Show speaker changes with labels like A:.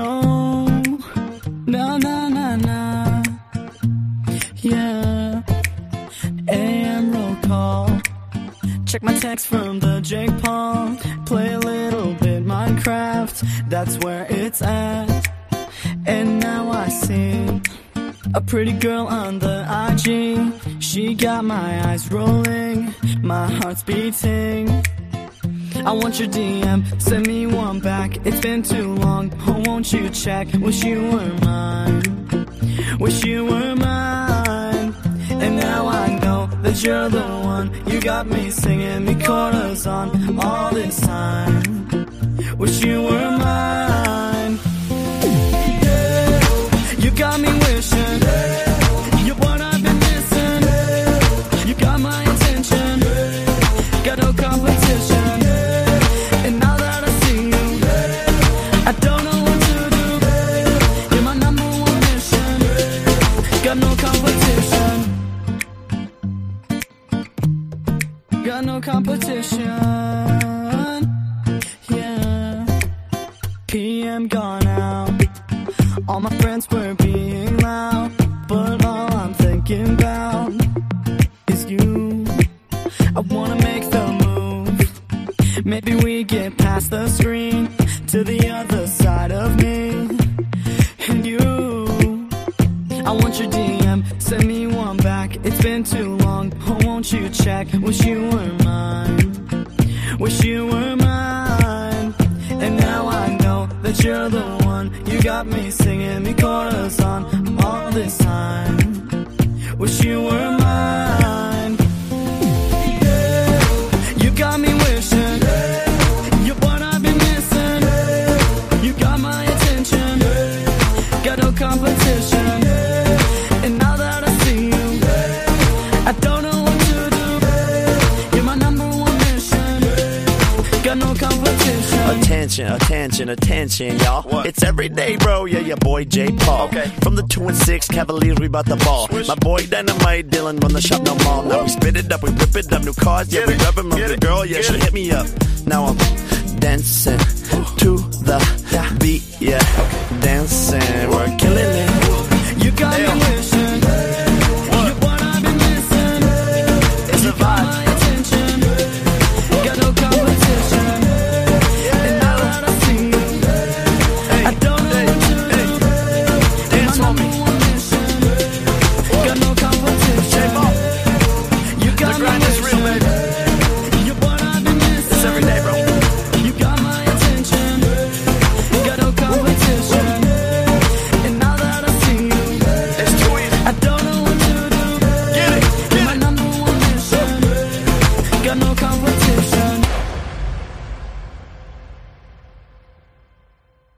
A: No, no, no, no, no. Yeah. AM roll call. Check my text from the Jake Paul. Play a little bit Minecraft. That's where it's at. And now I see a pretty girl on the IG. She got my eyes rolling, my heart's beating. I want your DM, send me one back. It's been too long, oh, won't you check? Wish you were mine, wish you were mine. And now I know that you're the one. You got me singing me chorus on all this time. Wish you were mine. Yeah. You got me wishing. You're what I've been missing. You got my attention. Got no competition. Got no competition. Yeah. PM gone out. All my friends were being loud, but all I'm thinking about is you. I wanna make the move. Maybe we get past the screen to the other side of me and you. I want your DM, send me one back. It's been too long, won't you check? Wish you were mine, wish you were mine. And now I know that you're the one. You got me singing me chorus on all this time. Got no competition.
B: Attention, attention, attention, y'all.
C: What?
B: It's every day, bro. Yeah, your boy J. Paul.
C: Okay.
B: From the two and six Cavaliers, we bout the ball.
C: Swish.
B: My boy Dynamite Dylan run the shop no more. Now we spit it up, we whip it up, new cars, yeah,
C: Get
B: we
C: it,
B: rev 'em up. The girl, yeah,
C: get
B: she
C: it.
B: hit me up. Now I'm dancing to the beat, yeah. okay. Dancing, killing you know with